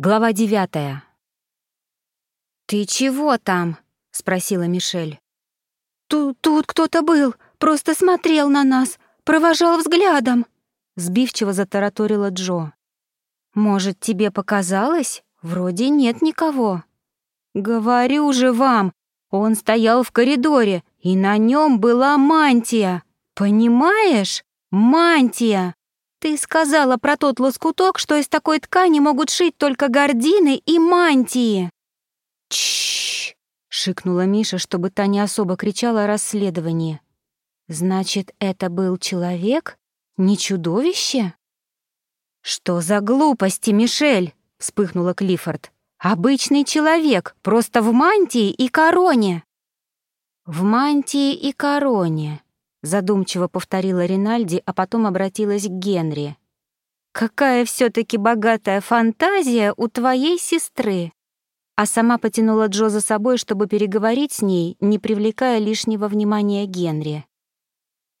Глава девятая. «Ты чего там?» — спросила Мишель. «Тут, тут кто-то был, просто смотрел на нас, провожал взглядом», — сбивчиво затараторила Джо. «Может, тебе показалось? Вроде нет никого». «Говорю же вам, он стоял в коридоре, и на нем была мантия. Понимаешь? Мантия!» Ты сказала про тот лоскуток, что из такой ткани могут шить только гардины и мантии. Чш! шикнула Миша, чтобы та не особо кричала о расследовании. Значит, это был человек, не чудовище? Что за глупости, Мишель? вспыхнула Клиффорд. Обычный человек, просто в мантии и короне. В мантии и короне, задумчиво повторила Ринальди, а потом обратилась к Генри. Какая все таки богатая фантазия у твоей сестры. А сама потянула Джо за собой, чтобы переговорить с ней, не привлекая лишнего внимания Генри.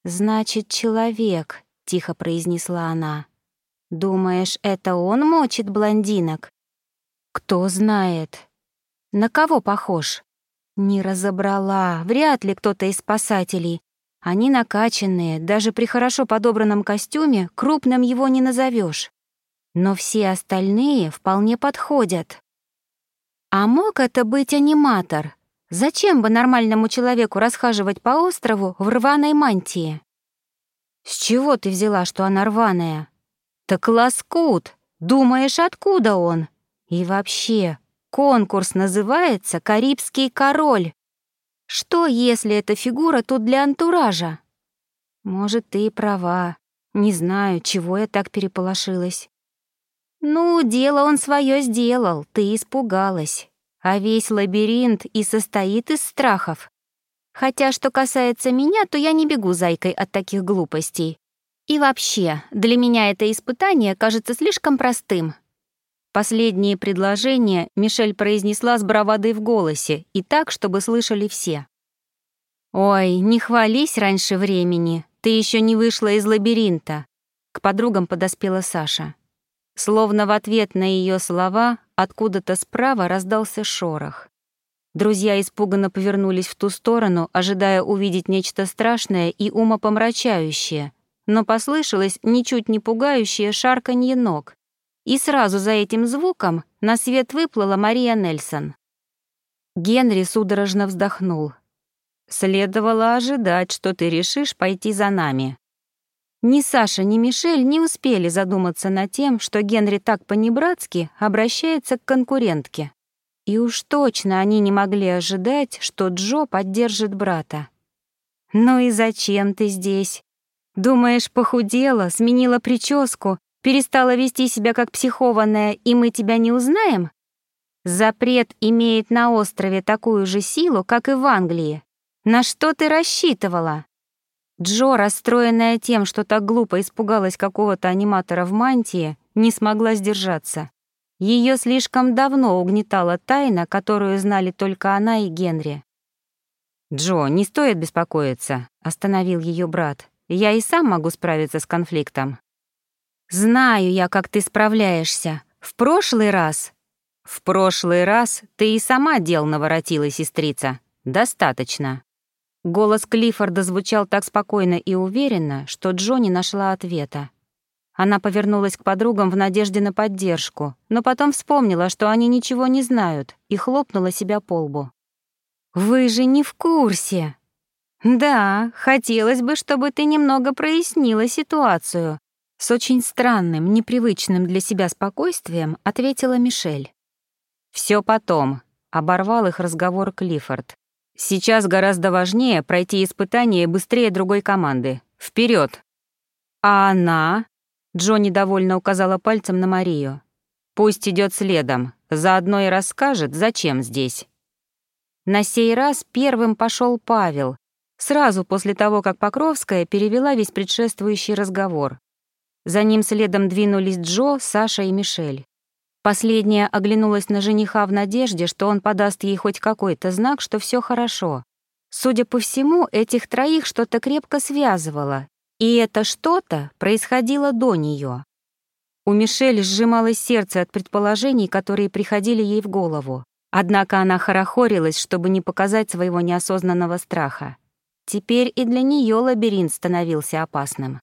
«Значит, человек», — тихо произнесла она. «Думаешь, это он мочит блондинок?» «Кто знает». «На кого похож?» «Не разобрала. Вряд ли кто-то из спасателей. Они накачанные, даже при хорошо подобранном костюме крупным его не назовешь. Но все остальные вполне подходят. А мог это быть аниматор? Зачем бы нормальному человеку расхаживать по острову в рваной мантии? С чего ты взяла, что она рваная? Так лоскут. Думаешь, откуда он? И вообще, конкурс называется «Карибский король». Что, если эта фигура тут для антуража? Может, ты и права. Не знаю, чего я так переполошилась. Ну, дело он свое сделал, ты испугалась. А весь лабиринт и состоит из страхов. Хотя, что касается меня, то я не бегу зайкой от таких глупостей. И вообще, для меня это испытание кажется слишком простым. Последние предложения Мишель произнесла с бравадой в голосе и так, чтобы слышали все. «Ой, не хвались раньше времени, ты еще не вышла из лабиринта», к подругам подоспела Саша. Словно в ответ на ее слова откуда-то справа раздался шорох. Друзья испуганно повернулись в ту сторону, ожидая увидеть нечто страшное и умопомрачающее, но послышалось ничуть не пугающее шарканье ног, и сразу за этим звуком на свет выплыла Мария Нельсон. Генри судорожно вздохнул. «Следовало ожидать, что ты решишь пойти за нами». Ни Саша, ни Мишель не успели задуматься над тем, что Генри так по-небратски обращается к конкурентке. И уж точно они не могли ожидать, что Джо поддержит брата. «Ну и зачем ты здесь? Думаешь, похудела, сменила прическу перестала вести себя как психованная, и мы тебя не узнаем? Запрет имеет на острове такую же силу, как и в Англии. На что ты рассчитывала? Джо, расстроенная тем, что так глупо испугалась какого-то аниматора в мантии, не смогла сдержаться. Ее слишком давно угнетала тайна, которую знали только она и Генри. «Джо, не стоит беспокоиться», — остановил ее брат. «Я и сам могу справиться с конфликтом». Знаю я, как ты справляешься. В прошлый раз... В прошлый раз ты и сама дел наворотила, сестрица. Достаточно. Голос Клиффорда звучал так спокойно и уверенно, что Джонни нашла ответа. Она повернулась к подругам в надежде на поддержку, но потом вспомнила, что они ничего не знают, и хлопнула себя по лбу. «Вы же не в курсе!» «Да, хотелось бы, чтобы ты немного прояснила ситуацию, с очень странным, непривычным для себя спокойствием ответила Мишель. Все потом», — оборвал их разговор Клиффорд. «Сейчас гораздо важнее пройти испытание быстрее другой команды. Вперед! «А она?» — Джонни довольно указала пальцем на Марию. «Пусть идет следом, заодно и расскажет, зачем здесь». На сей раз первым пошел Павел, сразу после того, как Покровская перевела весь предшествующий разговор. За ним следом двинулись Джо, Саша и Мишель. Последняя оглянулась на жениха в надежде, что он подаст ей хоть какой-то знак, что все хорошо. Судя по всему, этих троих что-то крепко связывало, и это что-то происходило до нее. У Мишель сжималось сердце от предположений, которые приходили ей в голову. Однако она хорохорилась, чтобы не показать своего неосознанного страха. Теперь и для нее лабиринт становился опасным.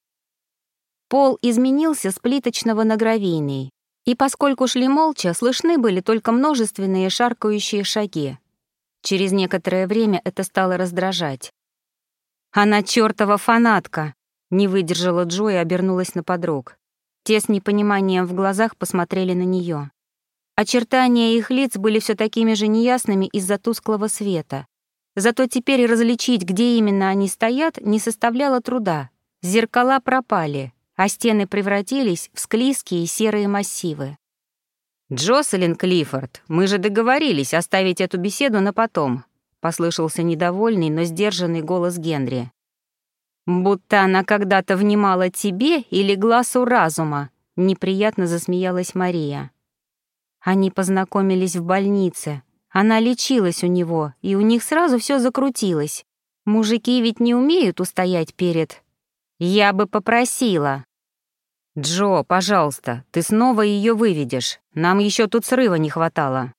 Пол изменился с плиточного на гравийный, и поскольку шли молча, слышны были только множественные шаркающие шаги. Через некоторое время это стало раздражать. «Она чёртова фанатка!» — не выдержала Джо и обернулась на подруг. Те с непониманием в глазах посмотрели на нее. Очертания их лиц были все такими же неясными из-за тусклого света. Зато теперь различить, где именно они стоят, не составляло труда. Зеркала пропали, а стены превратились в склизкие серые массивы. «Джоселин Клиффорд, мы же договорились оставить эту беседу на потом», — послышался недовольный, но сдержанный голос Генри. «Будто она когда-то внимала тебе или глазу разума», — неприятно засмеялась Мария. Они познакомились в больнице. Она лечилась у него, и у них сразу все закрутилось. Мужики ведь не умеют устоять перед... Я бы попросила. Джо, пожалуйста, ты снова ее выведешь. Нам еще тут срыва не хватало.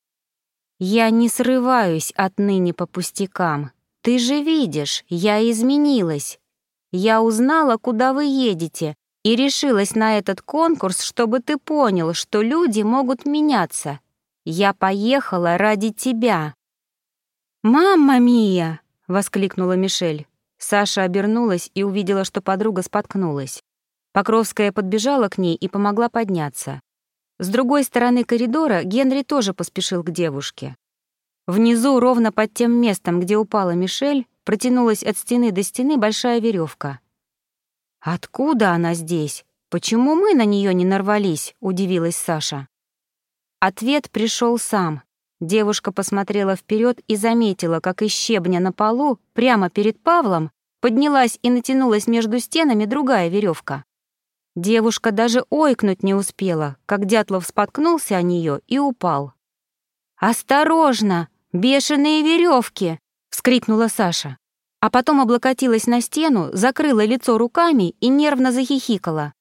Я не срываюсь отныне по пустякам. Ты же видишь, я изменилась. Я узнала, куда вы едете, и решилась на этот конкурс, чтобы ты понял, что люди могут меняться. Я поехала ради тебя». «Мамма Мия!» — воскликнула Мишель. Саша обернулась и увидела, что подруга споткнулась. Покровская подбежала к ней и помогла подняться. С другой стороны коридора Генри тоже поспешил к девушке. Внизу, ровно под тем местом, где упала Мишель, протянулась от стены до стены большая веревка. «Откуда она здесь? Почему мы на нее не нарвались?» — удивилась Саша. Ответ пришел сам. Девушка посмотрела вперед и заметила, как из щебня на полу, прямо перед Павлом, поднялась и натянулась между стенами другая веревка. Девушка даже ойкнуть не успела, как Дятлов споткнулся о нее и упал. «Осторожно! Бешеные веревки! вскрикнула Саша а потом облокотилась на стену, закрыла лицо руками и нервно захихикала.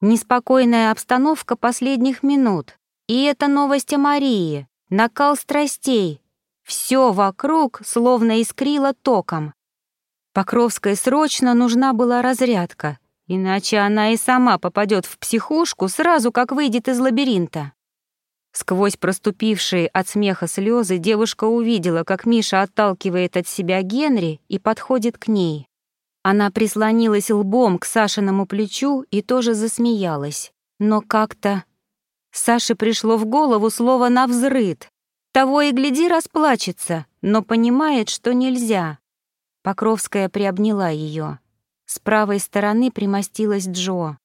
Неспокойная обстановка последних минут. И это новость о Марии, накал страстей. Все вокруг словно искрило током. Покровской срочно нужна была разрядка, иначе она и сама попадет в психушку сразу, как выйдет из лабиринта. Сквозь проступившие от смеха слезы девушка увидела, как Миша отталкивает от себя Генри и подходит к ней. Она прислонилась лбом к Сашиному плечу и тоже засмеялась. Но как-то... Саше пришло в голову слово «навзрыд». Того и гляди расплачется, но понимает, что нельзя. Покровская приобняла ее. С правой стороны примостилась Джо.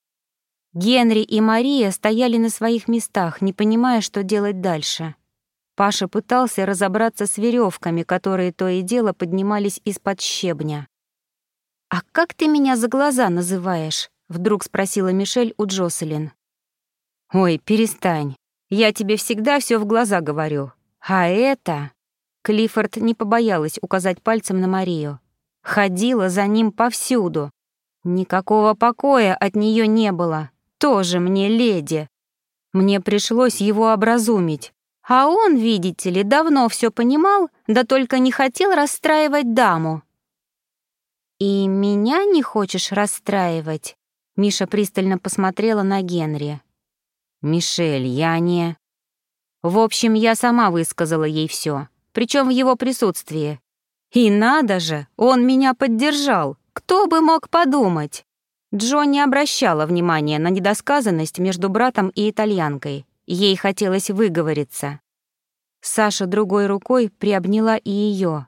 Генри и Мария стояли на своих местах, не понимая, что делать дальше. Паша пытался разобраться с веревками, которые то и дело поднимались из-под щебня. «А как ты меня за глаза называешь?» — вдруг спросила Мишель у Джоселин. «Ой, перестань. Я тебе всегда все в глаза говорю. А это...» Клиффорд не побоялась указать пальцем на Марию. Ходила за ним повсюду. Никакого покоя от нее не было, тоже мне леди. Мне пришлось его образумить. А он, видите ли, давно все понимал, да только не хотел расстраивать даму. «И меня не хочешь расстраивать?» Миша пристально посмотрела на Генри. «Мишель, я не...» В общем, я сама высказала ей все, причем в его присутствии. И надо же, он меня поддержал. Кто бы мог подумать? Джо не обращала внимания на недосказанность между братом и итальянкой. Ей хотелось выговориться. Саша другой рукой приобняла и ее.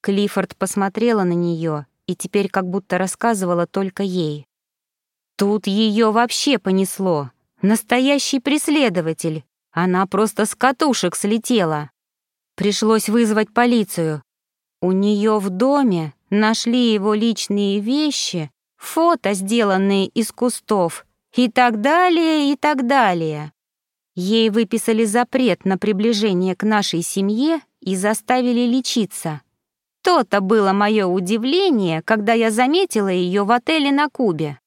Клиффорд посмотрела на нее и теперь как будто рассказывала только ей. Тут ее вообще понесло. Настоящий преследователь. Она просто с катушек слетела. Пришлось вызвать полицию. У нее в доме нашли его личные вещи фото, сделанные из кустов, и так далее, и так далее. Ей выписали запрет на приближение к нашей семье и заставили лечиться. То-то было мое удивление, когда я заметила ее в отеле на Кубе.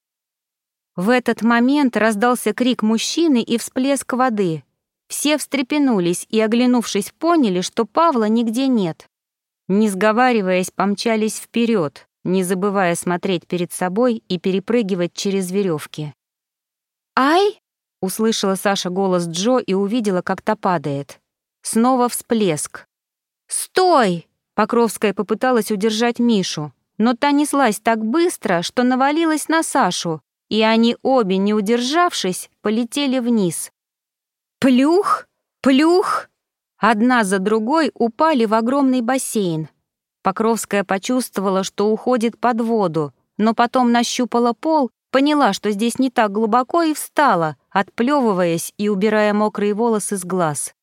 В этот момент раздался крик мужчины и всплеск воды. Все встрепенулись и, оглянувшись, поняли, что Павла нигде нет. Не сговариваясь, помчались вперед, не забывая смотреть перед собой и перепрыгивать через веревки. «Ай!» — услышала Саша голос Джо и увидела, как та падает. Снова всплеск. «Стой!» — Покровская попыталась удержать Мишу, но та неслась так быстро, что навалилась на Сашу, и они обе, не удержавшись, полетели вниз. Плюх! Плюх! Одна за другой упали в огромный бассейн. Покровская почувствовала, что уходит под воду, но потом нащупала пол, поняла, что здесь не так глубоко, и встала, отплевываясь и убирая мокрые волосы с глаз.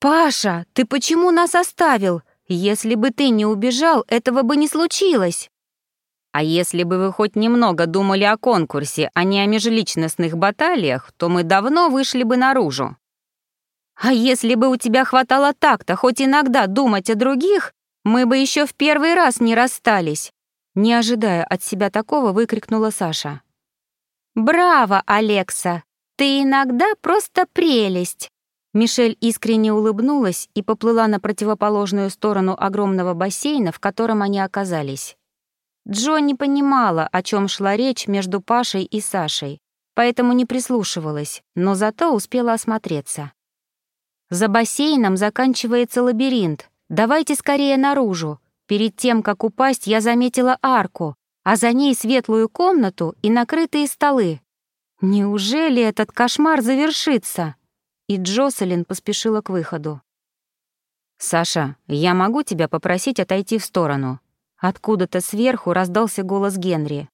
«Паша, ты почему нас оставил? Если бы ты не убежал, этого бы не случилось!» А если бы вы хоть немного думали о конкурсе, а не о межличностных баталиях, то мы давно вышли бы наружу. А если бы у тебя хватало так-то хоть иногда думать о других, мы бы еще в первый раз не расстались. Не ожидая от себя такого, выкрикнула Саша. «Браво, Алекса! Ты иногда просто прелесть!» Мишель искренне улыбнулась и поплыла на противоположную сторону огромного бассейна, в котором они оказались. Джо не понимала, о чем шла речь между Пашей и Сашей, поэтому не прислушивалась, но зато успела осмотреться. За бассейном заканчивается лабиринт. Давайте скорее наружу. Перед тем, как упасть, я заметила арку, а за ней светлую комнату и накрытые столы. Неужели этот кошмар завершится? И Джоселин поспешила к выходу. «Саша, я могу тебя попросить отойти в сторону?» Откуда-то сверху раздался голос Генри.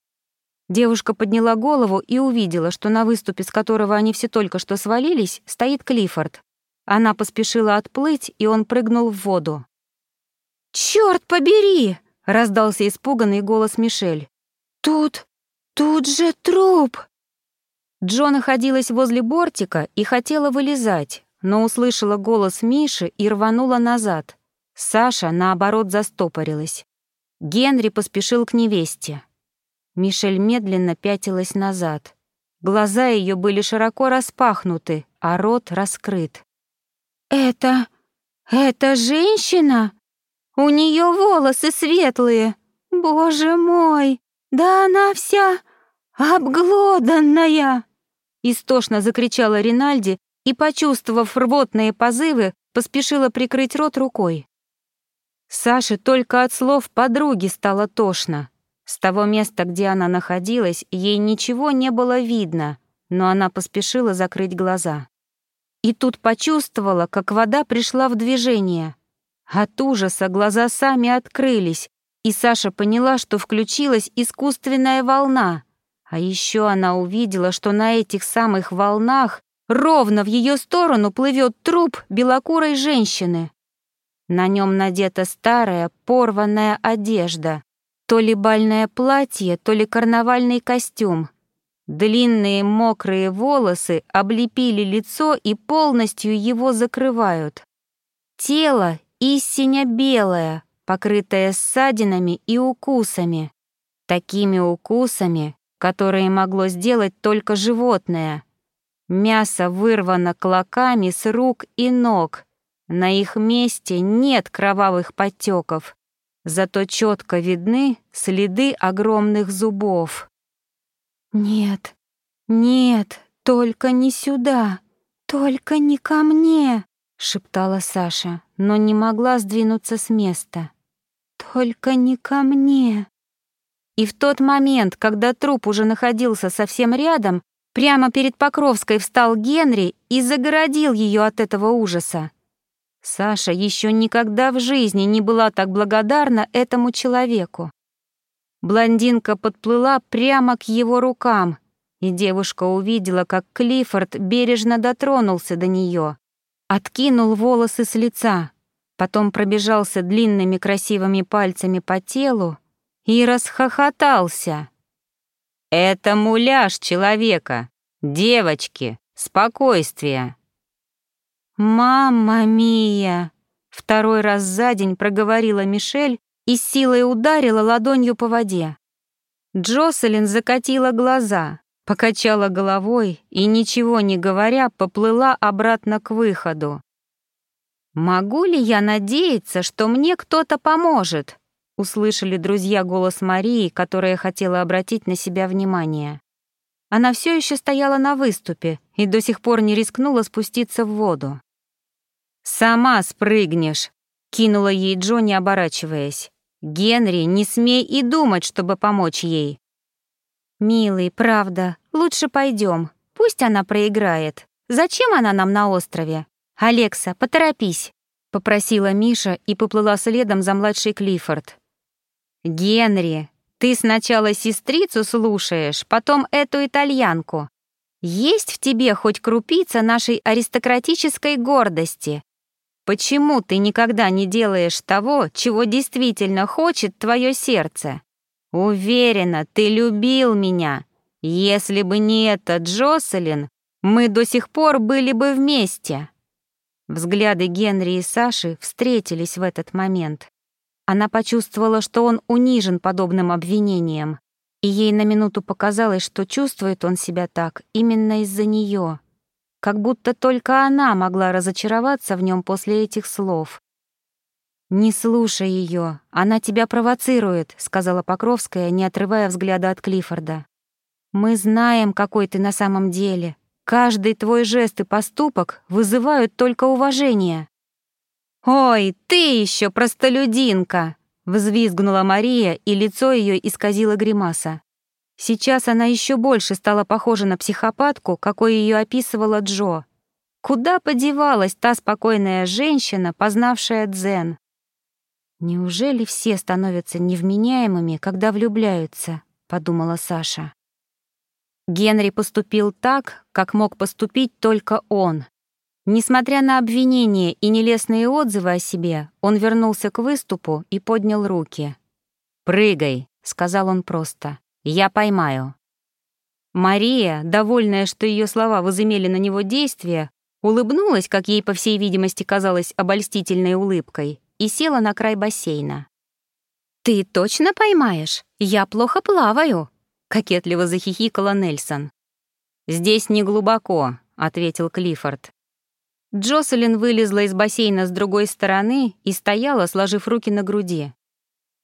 Девушка подняла голову и увидела, что на выступе, с которого они все только что свалились, стоит Клиффорд. Она поспешила отплыть, и он прыгнул в воду. «Чёрт побери!» — раздался испуганный голос Мишель. «Тут... тут же труп!» Джо находилась возле бортика и хотела вылезать, но услышала голос Миши и рванула назад. Саша, наоборот, застопорилась. Генри поспешил к невесте. Мишель медленно пятилась назад. Глаза ее были широко распахнуты, а рот раскрыт. «Это... это женщина? У нее волосы светлые. Боже мой, да она вся обглоданная!» Истошно закричала Ринальди и, почувствовав рвотные позывы, поспешила прикрыть рот рукой. Саше только от слов подруги стало тошно. С того места, где она находилась, ей ничего не было видно, но она поспешила закрыть глаза. И тут почувствовала, как вода пришла в движение. От ужаса глаза сами открылись, и Саша поняла, что включилась искусственная волна. А еще она увидела, что на этих самых волнах ровно в ее сторону плывет труп белокурой женщины. На нем надета старая, порванная одежда. То ли бальное платье, то ли карнавальный костюм. Длинные мокрые волосы облепили лицо и полностью его закрывают. Тело истинно белое, покрытое ссадинами и укусами. Такими укусами, которые могло сделать только животное. Мясо вырвано клоками с рук и ног — на их месте нет кровавых подтеков, зато четко видны следы огромных зубов. «Нет, нет, только не сюда, только не ко мне», — шептала Саша, но не могла сдвинуться с места. «Только не ко мне». И в тот момент, когда труп уже находился совсем рядом, прямо перед Покровской встал Генри и загородил ее от этого ужаса. Саша еще никогда в жизни не была так благодарна этому человеку. Блондинка подплыла прямо к его рукам, и девушка увидела, как Клиффорд бережно дотронулся до нее, откинул волосы с лица, потом пробежался длинными красивыми пальцами по телу и расхохотался. «Это муляж человека! Девочки, спокойствие!» «Мамма мия!» Второй раз за день проговорила Мишель и силой ударила ладонью по воде. Джоселин закатила глаза, покачала головой и, ничего не говоря, поплыла обратно к выходу. «Могу ли я надеяться, что мне кто-то поможет?» услышали друзья голос Марии, которая хотела обратить на себя внимание. Она все еще стояла на выступе и до сих пор не рискнула спуститься в воду. «Сама спрыгнешь», — кинула ей Джо, не оборачиваясь. «Генри, не смей и думать, чтобы помочь ей». «Милый, правда, лучше пойдем. Пусть она проиграет. Зачем она нам на острове? Алекса, поторопись», — попросила Миша и поплыла следом за младшей Клиффорд. «Генри, ты сначала сестрицу слушаешь, потом эту итальянку. Есть в тебе хоть крупица нашей аристократической гордости? Почему ты никогда не делаешь того, чего действительно хочет твое сердце? Уверена, ты любил меня. Если бы не этот Джоселин, мы до сих пор были бы вместе». Взгляды Генри и Саши встретились в этот момент. Она почувствовала, что он унижен подобным обвинением, и ей на минуту показалось, что чувствует он себя так именно из-за нее, как будто только она могла разочароваться в нем после этих слов. «Не слушай ее, она тебя провоцирует», — сказала Покровская, не отрывая взгляда от Клиффорда. «Мы знаем, какой ты на самом деле. Каждый твой жест и поступок вызывают только уважение». «Ой, ты еще простолюдинка!» — взвизгнула Мария, и лицо ее исказило гримаса. Сейчас она еще больше стала похожа на психопатку, какой ее описывала Джо. Куда подевалась та спокойная женщина, познавшая дзен? «Неужели все становятся невменяемыми, когда влюбляются?» — подумала Саша. Генри поступил так, как мог поступить только он, Несмотря на обвинения и нелестные отзывы о себе, он вернулся к выступу и поднял руки. «Прыгай», — сказал он просто, — «я поймаю». Мария, довольная, что ее слова возымели на него действие, улыбнулась, как ей, по всей видимости, казалось обольстительной улыбкой, и села на край бассейна. «Ты точно поймаешь? Я плохо плаваю», — кокетливо захихикала Нельсон. «Здесь не глубоко», — ответил Клиффорд. Джоселин вылезла из бассейна с другой стороны и стояла, сложив руки на груди.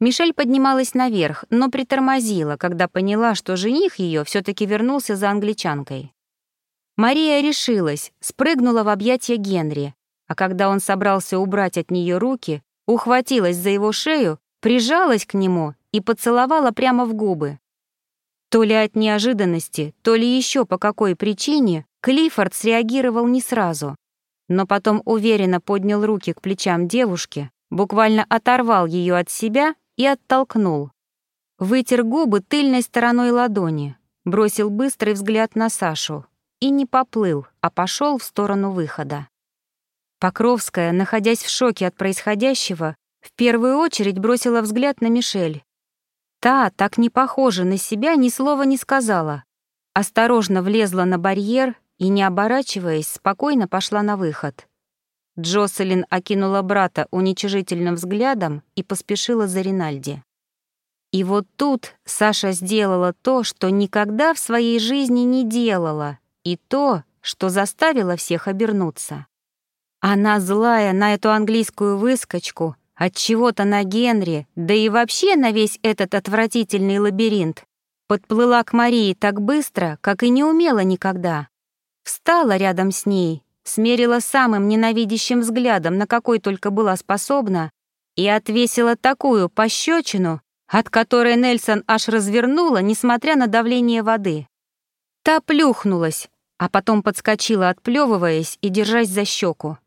Мишель поднималась наверх, но притормозила, когда поняла, что жених ее все таки вернулся за англичанкой. Мария решилась, спрыгнула в объятия Генри, а когда он собрался убрать от нее руки, ухватилась за его шею, прижалась к нему и поцеловала прямо в губы. То ли от неожиданности, то ли еще по какой причине Клиффорд среагировал не сразу но потом уверенно поднял руки к плечам девушки, буквально оторвал ее от себя и оттолкнул. Вытер губы тыльной стороной ладони, бросил быстрый взгляд на Сашу и не поплыл, а пошел в сторону выхода. Покровская, находясь в шоке от происходящего, в первую очередь бросила взгляд на Мишель. Та, так не похожа на себя, ни слова не сказала. Осторожно влезла на барьер и, не оборачиваясь, спокойно пошла на выход. Джоселин окинула брата уничижительным взглядом и поспешила за Ринальди. И вот тут Саша сделала то, что никогда в своей жизни не делала, и то, что заставило всех обернуться. Она злая на эту английскую выскочку, от чего-то на Генри, да и вообще на весь этот отвратительный лабиринт, подплыла к Марии так быстро, как и не умела никогда. Встала рядом с ней, смерила самым ненавидящим взглядом, на какой только была способна, и отвесила такую пощечину, от которой Нельсон аж развернула, несмотря на давление воды. Та плюхнулась, а потом подскочила, отплевываясь и держась за щеку.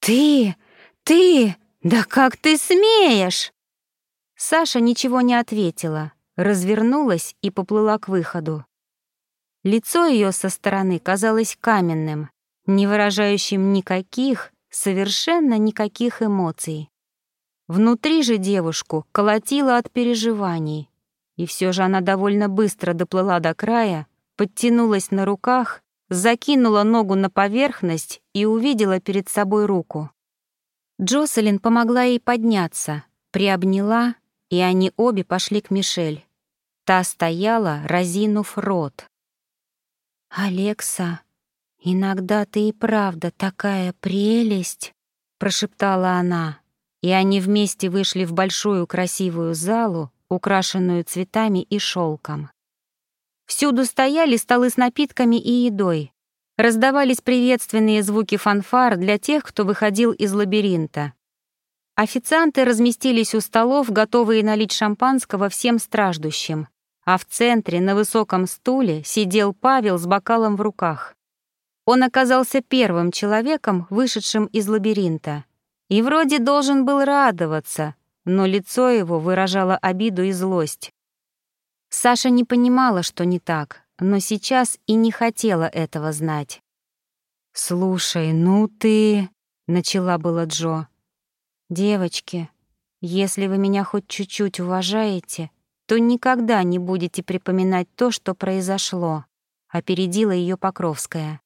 «Ты! Ты! Да как ты смеешь!» Саша ничего не ответила, развернулась и поплыла к выходу. Лицо ее со стороны казалось каменным, не выражающим никаких, совершенно никаких эмоций. Внутри же девушку колотило от переживаний, и все же она довольно быстро доплыла до края, подтянулась на руках, закинула ногу на поверхность и увидела перед собой руку. Джоселин помогла ей подняться, приобняла, и они обе пошли к Мишель. Та стояла, разинув рот. «Алекса, иногда ты и правда такая прелесть», — прошептала она, и они вместе вышли в большую красивую залу, украшенную цветами и шелком. Всюду стояли столы с напитками и едой. Раздавались приветственные звуки фанфар для тех, кто выходил из лабиринта. Официанты разместились у столов, готовые налить шампанского всем страждущим, а в центре на высоком стуле сидел Павел с бокалом в руках. Он оказался первым человеком, вышедшим из лабиринта, и вроде должен был радоваться, но лицо его выражало обиду и злость. Саша не понимала, что не так, но сейчас и не хотела этого знать. «Слушай, ну ты...» — начала была Джо. «Девочки, если вы меня хоть чуть-чуть уважаете, то никогда не будете припоминать то, что произошло», — опередила ее Покровская.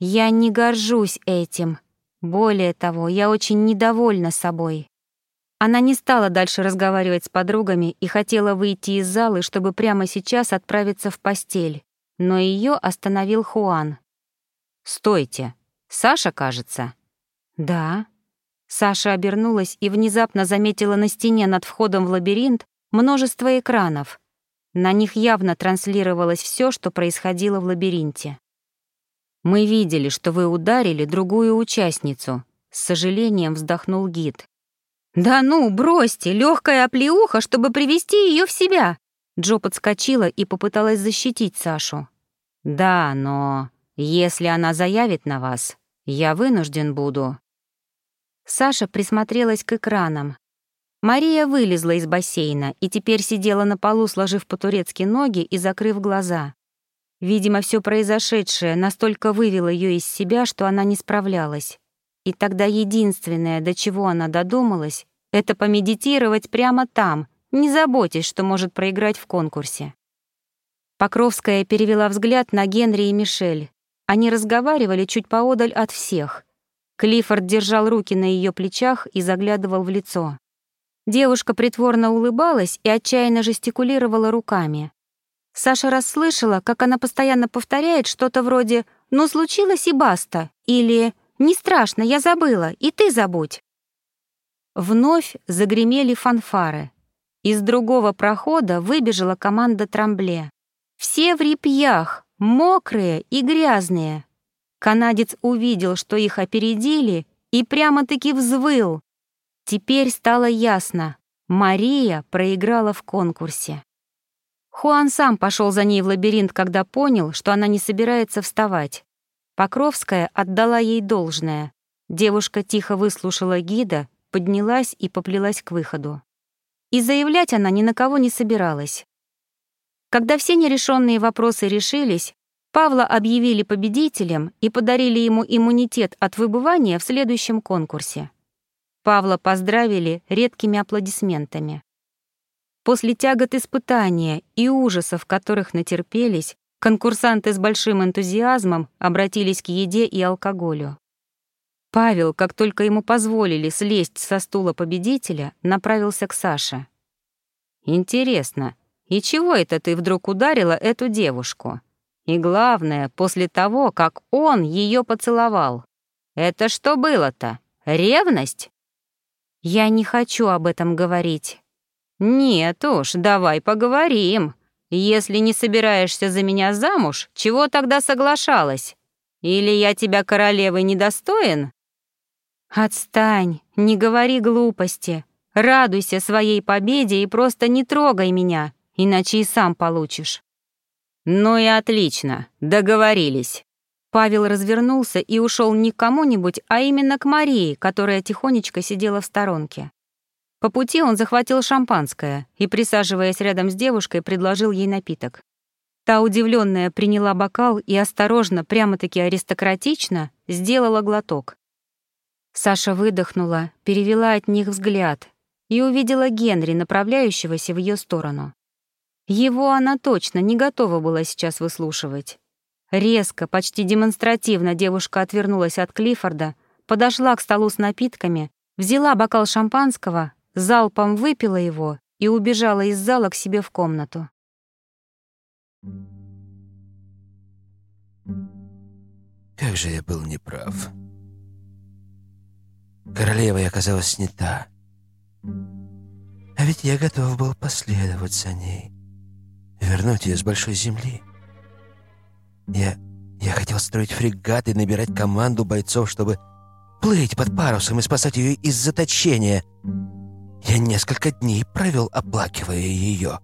«Я не горжусь этим. Более того, я очень недовольна собой. Она не стала дальше разговаривать с подругами и хотела выйти из залы, чтобы прямо сейчас отправиться в постель, но ее остановил Хуан. «Стойте! Саша, кажется?» «Да». Саша обернулась и внезапно заметила на стене над входом в лабиринт множество экранов. На них явно транслировалось все, что происходило в лабиринте. «Мы видели, что вы ударили другую участницу», — с сожалением вздохнул гид. «Да ну, бросьте, легкая оплеуха, чтобы привести ее в себя!» Джо подскочила и попыталась защитить Сашу. «Да, но если она заявит на вас, я вынужден буду». Саша присмотрелась к экранам. Мария вылезла из бассейна и теперь сидела на полу, сложив по-турецки ноги и закрыв глаза. Видимо, все произошедшее настолько вывело ее из себя, что она не справлялась. И тогда единственное, до чего она додумалась, это помедитировать прямо там, не заботясь, что может проиграть в конкурсе. Покровская перевела взгляд на Генри и Мишель. Они разговаривали чуть поодаль от всех. Клиффорд держал руки на ее плечах и заглядывал в лицо. Девушка притворно улыбалась и отчаянно жестикулировала руками. Саша расслышала, как она постоянно повторяет что-то вроде «ну случилось и баста» или «Не страшно, я забыла, и ты забудь». Вновь загремели фанфары. Из другого прохода выбежала команда Трамбле. Все в репьях, мокрые и грязные. Канадец увидел, что их опередили, и прямо-таки взвыл. Теперь стало ясно, Мария проиграла в конкурсе. Хуан сам пошел за ней в лабиринт, когда понял, что она не собирается вставать. Покровская отдала ей должное. Девушка тихо выслушала гида, поднялась и поплелась к выходу. И заявлять она ни на кого не собиралась. Когда все нерешенные вопросы решились, Павла объявили победителем и подарили ему иммунитет от выбывания в следующем конкурсе. Павла поздравили редкими аплодисментами. После тягот испытания и ужасов, которых натерпелись, Конкурсанты с большим энтузиазмом обратились к еде и алкоголю. Павел, как только ему позволили слезть со стула победителя, направился к Саше. «Интересно, и чего это ты вдруг ударила эту девушку? И главное, после того, как он ее поцеловал. Это что было-то? Ревность?» «Я не хочу об этом говорить». «Нет уж, давай поговорим», если не собираешься за меня замуж, чего тогда соглашалась? Или я тебя королевой недостоин?» «Отстань, не говори глупости. Радуйся своей победе и просто не трогай меня, иначе и сам получишь». «Ну и отлично, договорились». Павел развернулся и ушел не к кому-нибудь, а именно к Марии, которая тихонечко сидела в сторонке. По пути он захватил шампанское и, присаживаясь рядом с девушкой, предложил ей напиток. Та, удивленная, приняла бокал и осторожно, прямо-таки аристократично, сделала глоток. Саша выдохнула, перевела от них взгляд и увидела Генри, направляющегося в ее сторону. Его она точно не готова была сейчас выслушивать. Резко, почти демонстративно девушка отвернулась от Клиффорда, подошла к столу с напитками, взяла бокал шампанского, залпом выпила его и убежала из зала к себе в комнату. Как же я был неправ. Королева оказалась не та. А ведь я готов был последовать за ней. Вернуть ее с большой земли. Я, я хотел строить фрегат и набирать команду бойцов, чтобы плыть под парусом и спасать ее из заточения. Я несколько дней провел, оплакивая ее.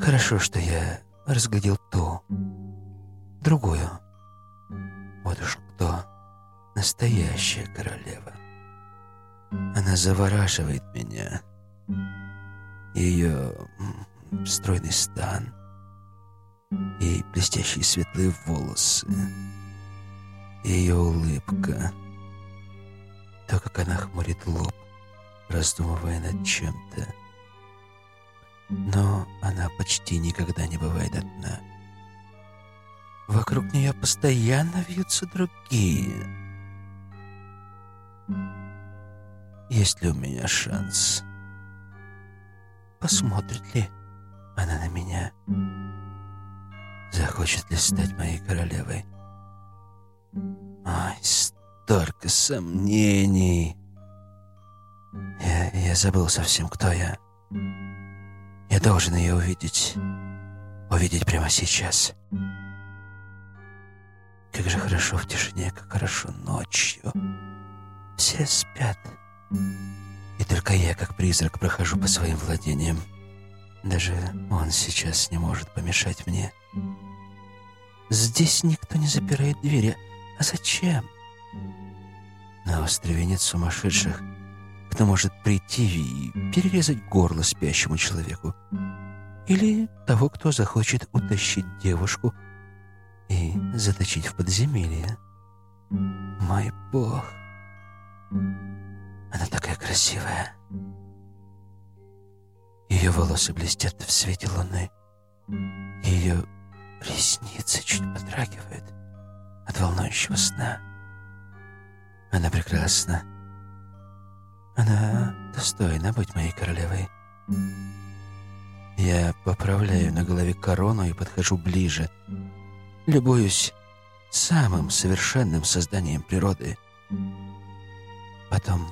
Хорошо, что я разглядел ту, другую. Вот уж кто настоящая королева. Она завораживает меня. Ее стройный стан и блестящие светлые волосы, ее улыбка, то, как она хмурит лоб, раздумывая над чем-то. Но она почти никогда не бывает одна. Вокруг нее постоянно вьются другие. Есть ли у меня шанс? Посмотрит ли она на меня? Захочет ли стать моей королевой? Ай, столько сомнений. Я, забыл совсем, кто я. Я должен ее увидеть. Увидеть прямо сейчас. Как же хорошо в тишине, как хорошо ночью. Все спят. И только я, как призрак, прохожу по своим владениям. Даже он сейчас не может помешать мне. Здесь никто не запирает двери. А зачем? На острове нет сумасшедших, кто может прийти и перерезать горло спящему человеку. Или того, кто захочет утащить девушку и заточить в подземелье. Мой бог. Она такая красивая. Ее волосы блестят в свете луны. Ее ресницы чуть подрагивают от волнующего сна. Она прекрасна. Она достойна быть моей королевой. Я поправляю на голове корону и подхожу ближе. Любуюсь самым совершенным созданием природы. Потом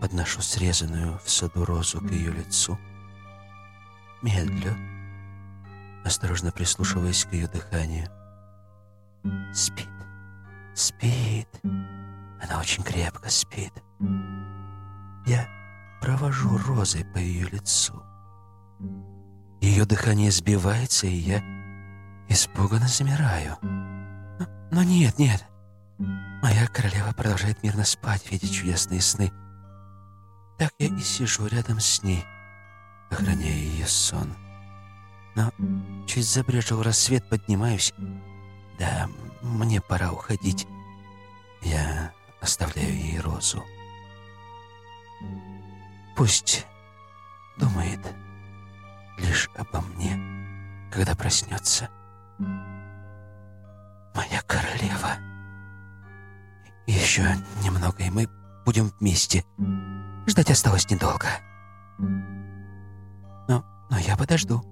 подношу срезанную в саду розу к ее лицу. Медлю, осторожно прислушиваясь к ее дыханию. Спит, спит. Она очень крепко спит. Я провожу розой по ее лицу. Ее дыхание сбивается, и я испуганно замираю. Но, но нет, нет. Моя королева продолжает мирно спать, видя чудесные сны. Так я и сижу рядом с ней, охраняя ее сон. Но чуть забрежил рассвет, поднимаюсь. Да, мне пора уходить. Я оставляю ей розу. Пусть думает лишь обо мне, когда проснется. Моя королева. Еще немного, и мы будем вместе. Ждать осталось недолго. Но, но я подожду.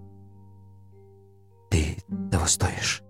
Ты того стоишь.